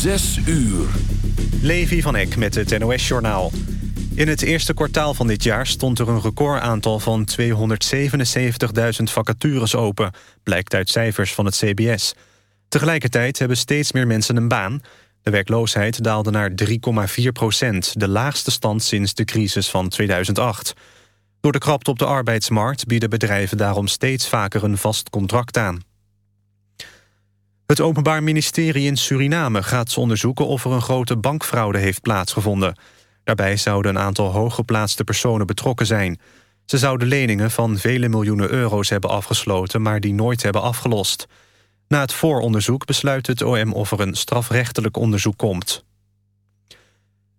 Zes uur. Levi van Eck met het NOS-journaal. In het eerste kwartaal van dit jaar stond er een recordaantal van 277.000 vacatures open, blijkt uit cijfers van het CBS. Tegelijkertijd hebben steeds meer mensen een baan. De werkloosheid daalde naar 3,4 procent, de laagste stand sinds de crisis van 2008. Door de krapte op de arbeidsmarkt bieden bedrijven daarom steeds vaker een vast contract aan. Het Openbaar Ministerie in Suriname gaat onderzoeken of er een grote bankfraude heeft plaatsgevonden. Daarbij zouden een aantal hooggeplaatste personen betrokken zijn. Ze zouden leningen van vele miljoenen euro's hebben afgesloten, maar die nooit hebben afgelost. Na het vooronderzoek besluit het OM of er een strafrechtelijk onderzoek komt.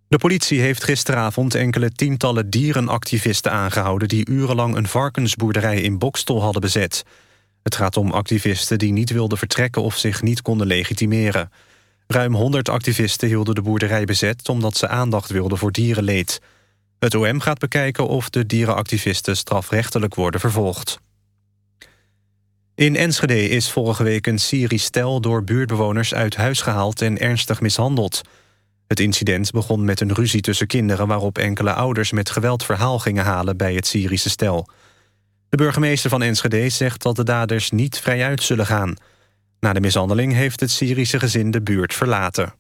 De politie heeft gisteravond enkele tientallen dierenactivisten aangehouden... die urenlang een varkensboerderij in Bokstel hadden bezet. Het gaat om activisten die niet wilden vertrekken of zich niet konden legitimeren. Ruim 100 activisten hielden de boerderij bezet... omdat ze aandacht wilden voor dierenleed. Het OM gaat bekijken of de dierenactivisten strafrechtelijk worden vervolgd. In Enschede is vorige week een Syrisch stel door buurtbewoners uit huis gehaald en ernstig mishandeld. Het incident begon met een ruzie tussen kinderen waarop enkele ouders met geweld verhaal gingen halen bij het Syrische stel. De burgemeester van Enschede zegt dat de daders niet vrijuit zullen gaan. Na de mishandeling heeft het Syrische gezin de buurt verlaten.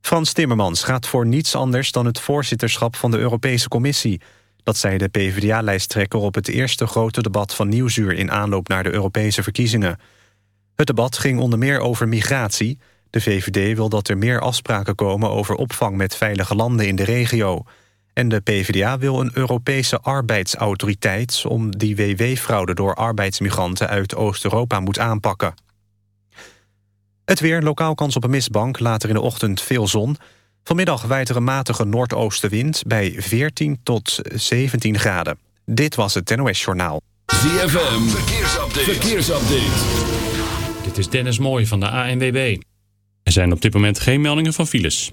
Frans Timmermans gaat voor niets anders dan het voorzitterschap van de Europese Commissie. Dat zei de PvdA-lijsttrekker op het eerste grote debat van Nieuwsuur... in aanloop naar de Europese verkiezingen. Het debat ging onder meer over migratie. De VVD wil dat er meer afspraken komen over opvang met veilige landen in de regio... En de PvdA wil een Europese arbeidsautoriteit... om die WW-fraude door arbeidsmigranten uit Oost-Europa moet aanpakken. Het weer, lokaal kans op een mistbank, later in de ochtend veel zon. Vanmiddag waait er een matige noordoostenwind bij 14 tot 17 graden. Dit was het NOS Journaal. ZFM, verkeersupdate. verkeersupdate. Dit is Dennis Mooij van de ANWB. Er zijn op dit moment geen meldingen van files.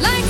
like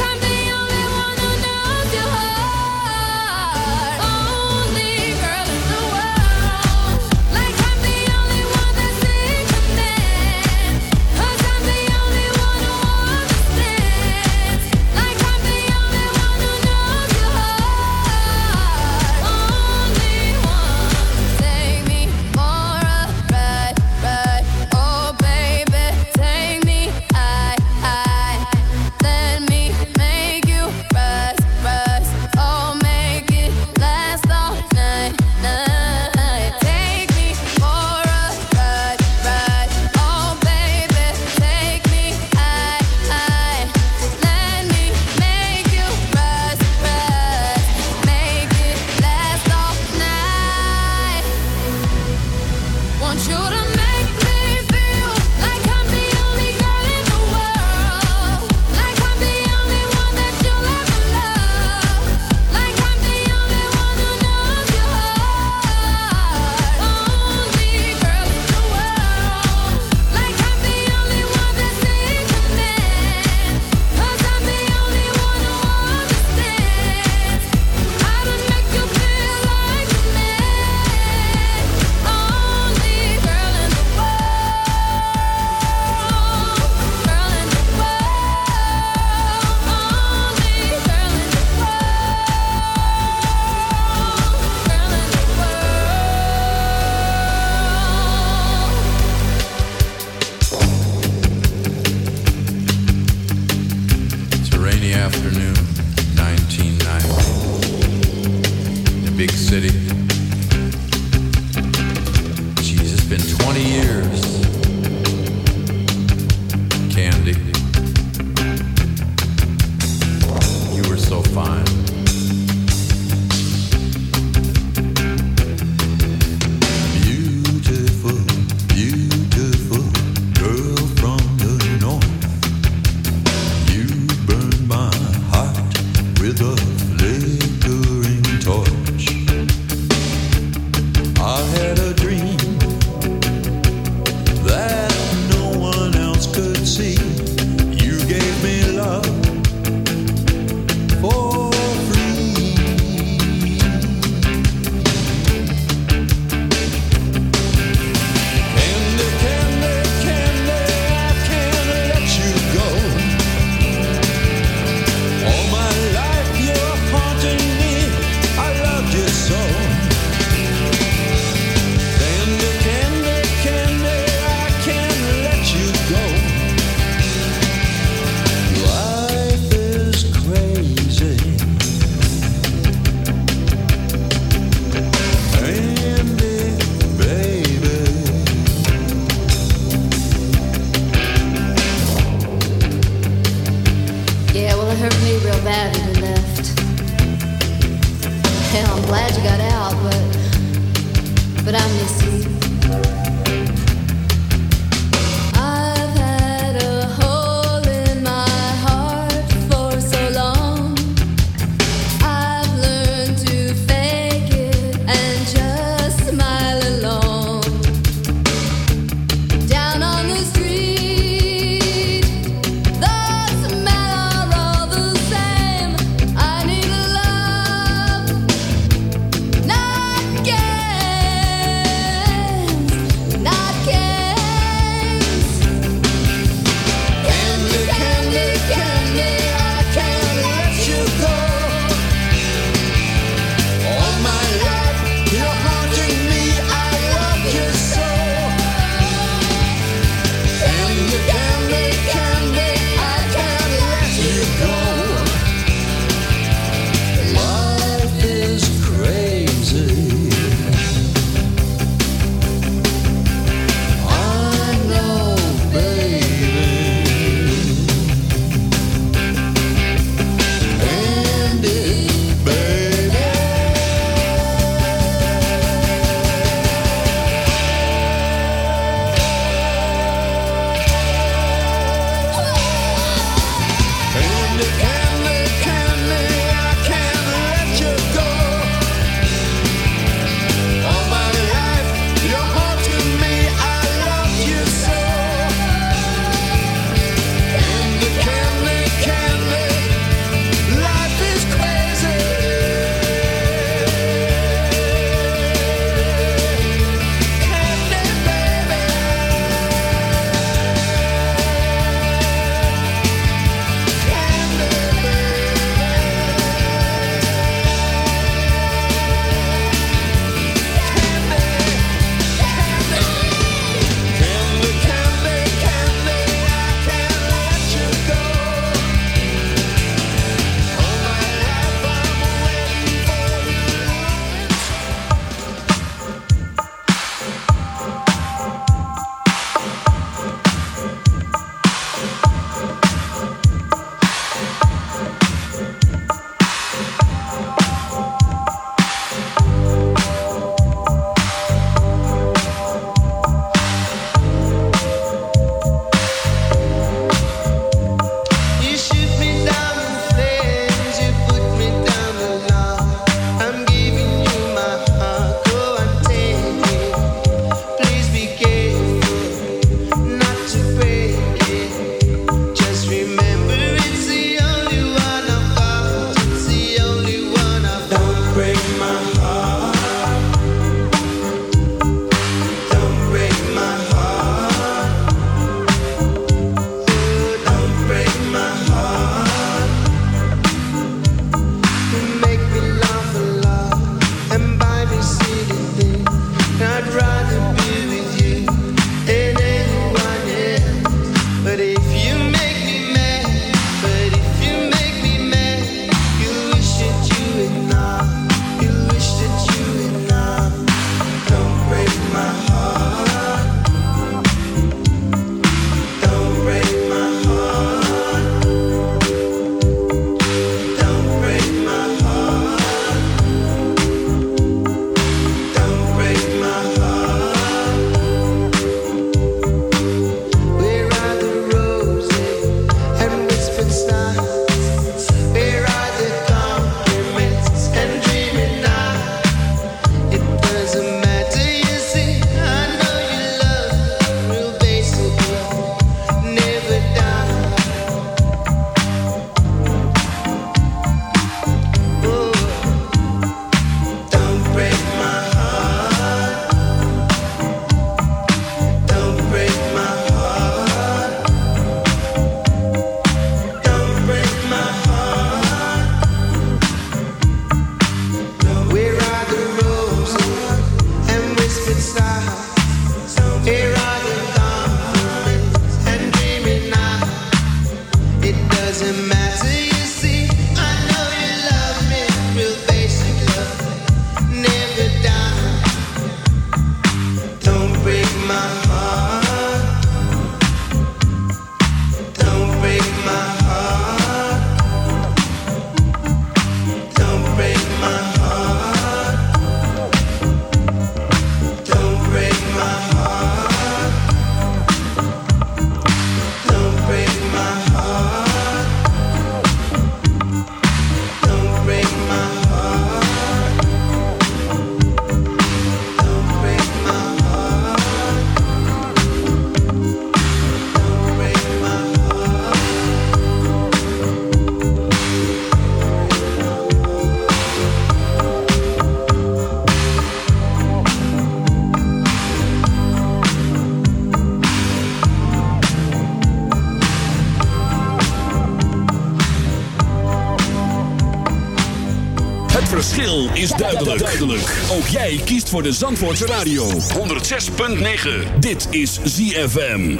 is duidelijk. duidelijk. Ook jij kiest voor de Zandvoortse Radio. 106.9. Dit is ZFM.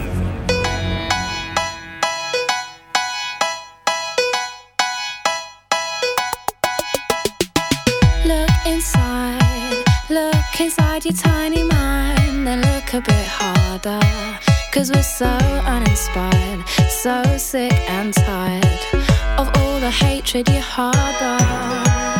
Look inside. Look inside your tiny mind. Then look a bit harder. Cause we're so uninspired. So sick and tired. Of all the hatred you harbor.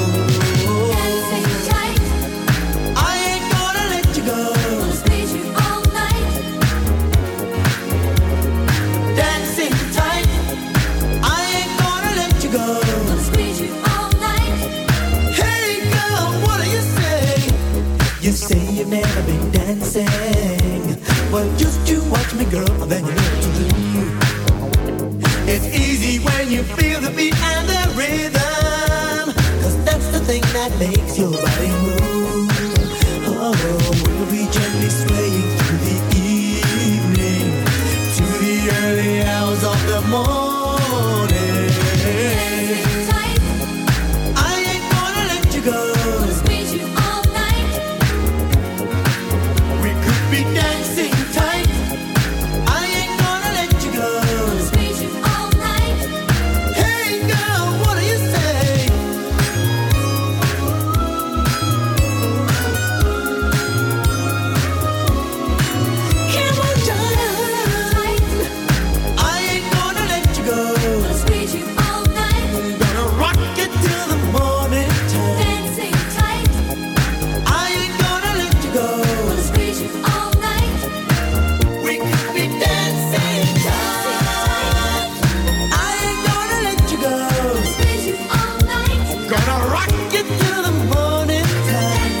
be and the and I rock you through the morning time.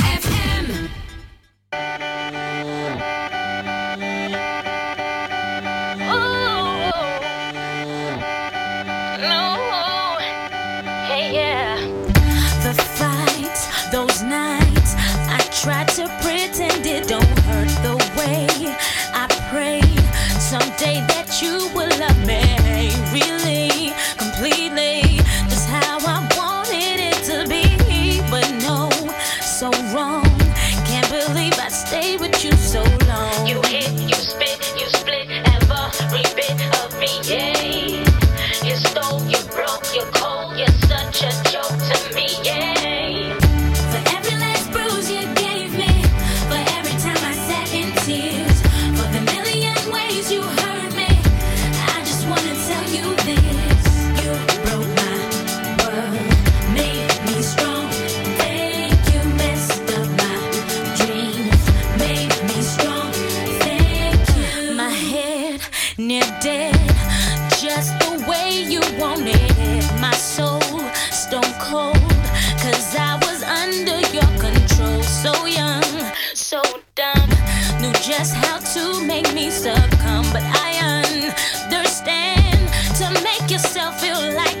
just the way you want it. My soul stone cold, cause I was under your control. So young, so dumb, knew just how to make me succumb. But I understand to make yourself feel like.